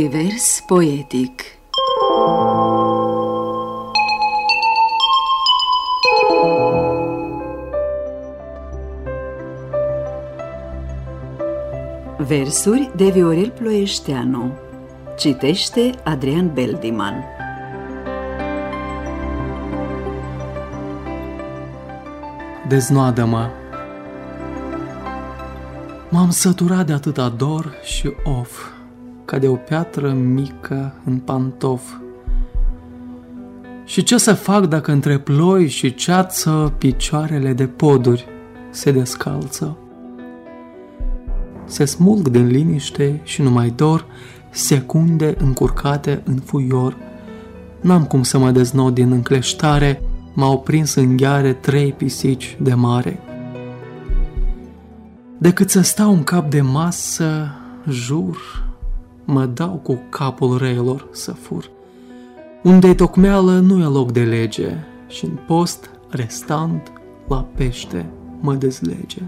Univers poetic. Versuri de Viorel Ploieșteanu. Citește Adrian Beldiman. Deznoadă-mă. M-am săturat de atâta dor și of ca de o piatră mică în pantof. Și ce să fac dacă între ploi și ceață picioarele de poduri se descalță? Se smulg din liniște și nu mai dor secunde încurcate în fuior. N-am cum să mă deznod din încleștare, m-au prins în gheare trei pisici de mare. Decât să stau în cap de masă, jur, mă dau cu capul reilor să fur. Unde-i tocmeală nu e loc de lege și în post restant la pește mă dezlege.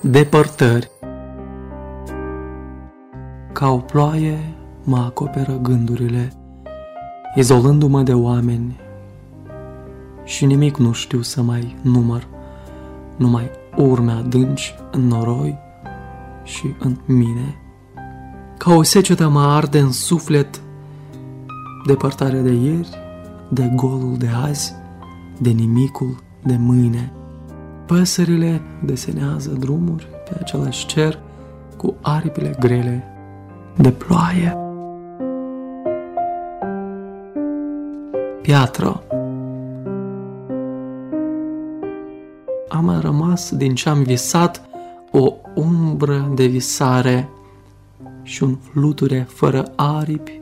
Depărtări Ca o ploaie mă acoperă gândurile, izolându-mă de oameni și nimic nu știu să mai număr, numai urme adânci în noroi și în mine. Ca o secetă mă arde în suflet depărtarea de ieri, de golul de azi, de nimicul de mâine. Păsările desenează drumuri pe același cer cu aripile grele de ploaie. Piatră am rămas din ce am visat o umbră de visare și un fluture fără aripi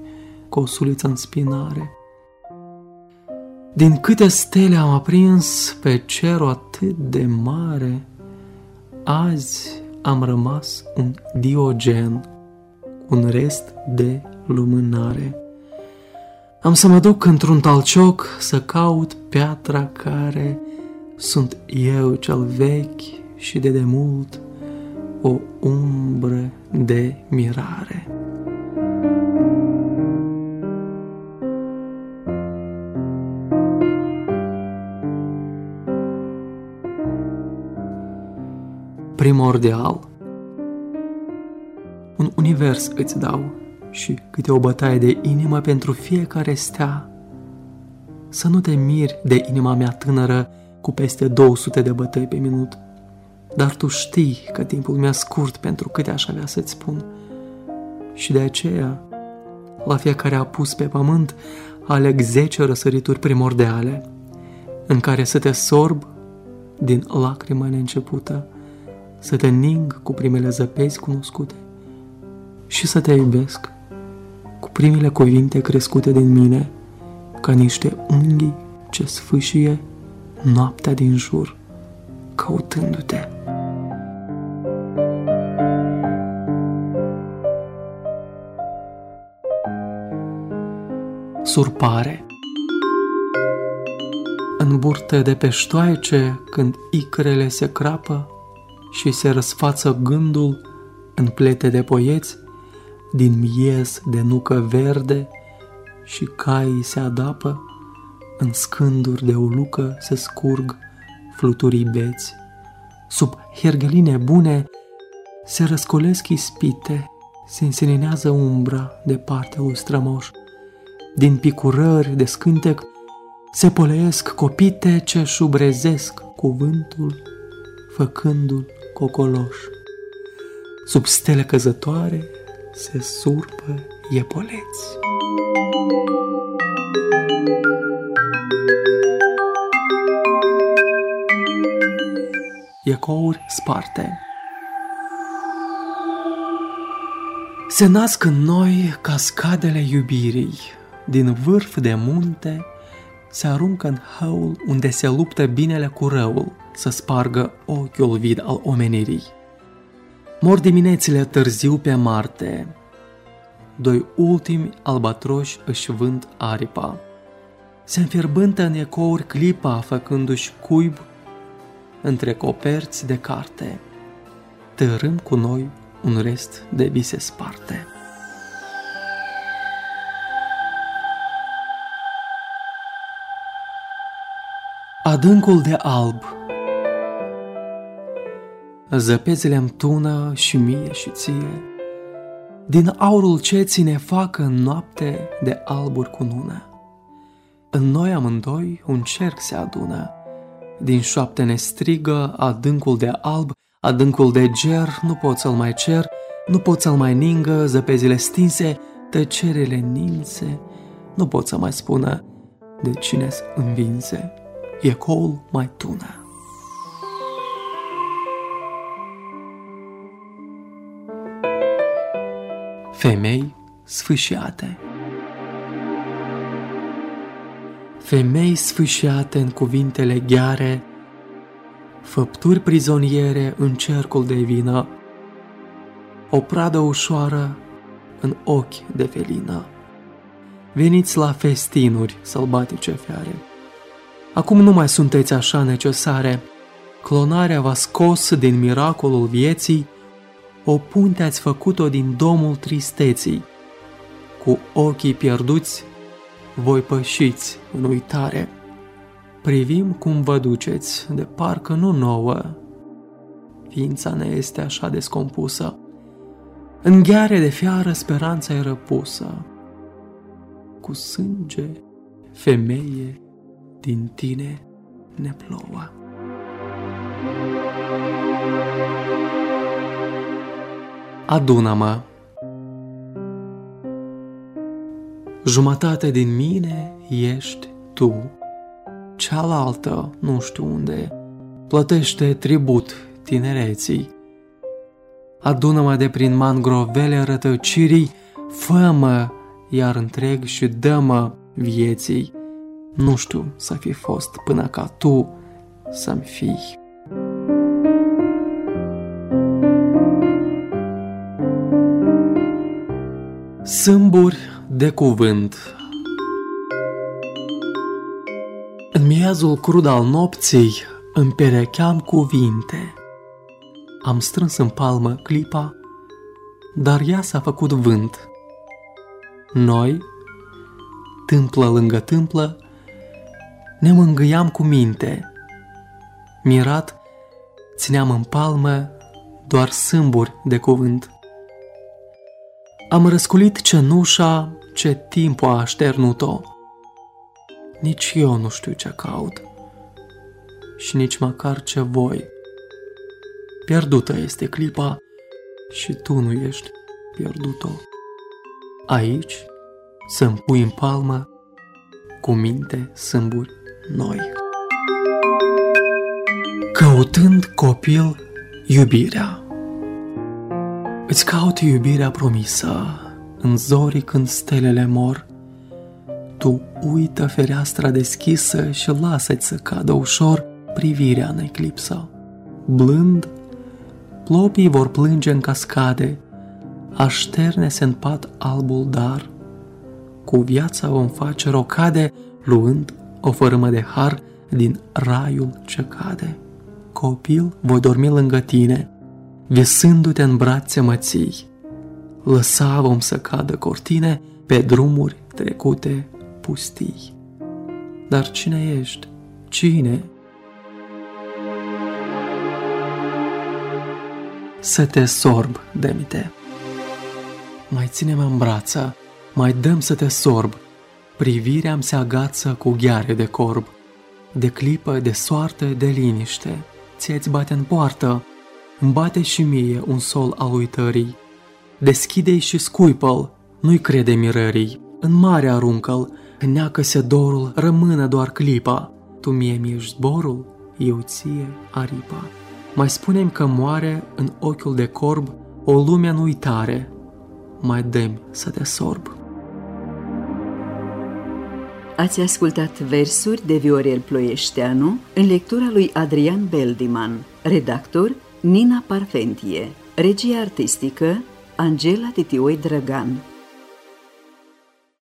cu o suliță în spinare. Din câte stele am aprins pe cerul atât de mare, azi am rămas un diogen, un rest de lumânare. Am să mă duc într-un talcioc să caut piatra care sunt eu cel vechi și de demult o umbră de mirare. Primordial Un univers îți dau și câte o bătaie de inimă pentru fiecare stea. Să nu te miri de inima mea tânără cu peste 200 de bătăi pe minut. Dar tu știi că timpul mi-a scurt pentru câte aș avea să-ți spun. Și de aceea, la fiecare apus pe pământ, aleg zece răsărituri primordiale, în care să te sorb din lacrimă neîncepută, să te ning cu primele zăpezi cunoscute și să te iubesc cu primele cuvinte crescute din mine, ca niște unghii ce sfâșie noaptea din jur, căutându-te. Surpare În burte de peștoaice, când icrele se crapă și se răsfață gândul în plete de poieți, din miez de nucă verde și caii se adapă, în scânduri de ulucă se scurg fluturii beți. Sub hergeline bune se răscolesc ispite, se înseninează umbra de partea lui strămoș. Din picurări de scântec se poleiesc copite ce șubrezesc cuvântul, făcându-l cocoloș. Sub stele căzătoare se surpă iepoleți. Ecouri sparte. Se nasc în noi cascadele iubirii, din vârf de munte se aruncă în hăul unde se luptă binele cu răul să spargă ochiul vid al omenirii. Mor diminețile târziu pe Marte, doi ultimi albatroși își vând aripa. Se înfierbântă în ecouri clipa făcându-și cuib între coperți de carte. Tărâm cu noi un rest de vise sparte. Adâncul de alb Zăpezile îmi tună și mie și ție Din aurul ce ține facă în noapte de alburi cu nună În noi amândoi un cerc se adună Din șoapte ne strigă adâncul de alb Adâncul de ger, nu pot să-l mai cer Nu pot să-l mai ningă, zăpezile stinse Tăcerile ninse. Nu pot să mai spună de cine-s învinse. Ecoul mai tună. Femei sfâșiate Femei sfâșiate în cuvintele gheare, Făpturi prizoniere în cercul de vină, O pradă ușoară în ochi de felină. Veniți la festinuri sălbatice fiare, Acum nu mai sunteți așa necesare. Clonarea v-a scos din miracolul vieții, o punte ați făcut-o din domul tristeții. Cu ochii pierduți, voi pășiți în uitare. Privim cum vă duceți, de parcă nu nouă. Ființa ne este așa descompusă. În gheare de fiară speranța e răpusă. Cu sânge, femeie, din tine ne plouă. Adună-mă! Jumătate din mine ești tu, cealaltă, nu știu unde, plătește tribut tinereții. Adună-mă de prin mangrovele rătăcirii, fă-mă, iar întreg și dă-mă vieții nu știu să fi fost până ca tu să-mi fii. Sâmburi de cuvânt În miezul crud al nopții îmi perecheam cuvinte. Am strâns în palmă clipa, dar ea s-a făcut vânt. Noi, tâmplă lângă tâmplă, ne mângâiam cu minte. Mirat, țineam în palmă doar sâmburi de cuvânt. Am răsculit cenușa ce timpul a așternut-o. Nici eu nu știu ce caut și nici măcar ce voi. Pierdută este clipa și tu nu ești pierdut-o. Aici să-mi pui în palmă cu minte sâmburi noi. Căutând copil iubirea Îți caut iubirea promisă în zorii când stelele mor. Tu uită fereastra deschisă și lasă-ți să cadă ușor privirea în eclipsă. Blând, plopii vor plânge în cascade, așterne-se în pat albul dar. Cu viața vom face rocade, luând o fărâmă de har din raiul ce cade. Copil, voi dormi lângă tine, visându-te în brațe mății. Lăsa vom să cadă cortine pe drumuri trecute pustii. Dar cine ești? Cine? Să te sorb, demite. Mai ține-mă în brață, mai dăm să te sorb, Privirea mi se agață cu gheare de corb, de clipă, de soartă, de liniște. Ție-ți bate în poartă, îmi bate și mie un sol al uitării. Deschide-i și scuipă-l, nu-i crede mirării. În mare aruncă-l, neacă-se dorul, rămână doar clipa. Tu mie mi-ești zborul, eu ție aripa. Mai spunem că moare în ochiul de corb o lume în uitare. Mai dăm să te sorb. Ați ascultat versuri de Viorel Ploieșteanu în lectura lui Adrian Beldiman, redactor Nina Parfentie, regie artistică Angela Titioi Drăgan.